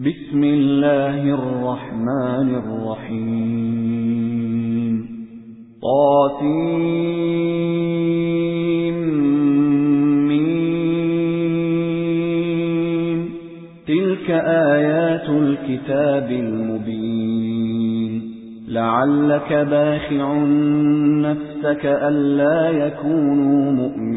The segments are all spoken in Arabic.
بسم الله الرحمن الرحيم. طاسيم. مين تلك آيات الكتاب المبين. لعلك باخع نفسك ألا يكونوا مؤمنين.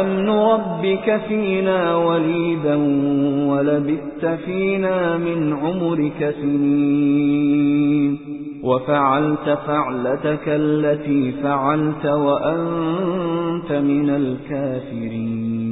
ألم نربك فينا وليدا ولبثت فينا من عمرك سنين وفعلت فعلتك التي فعلت وأنت من الكافرين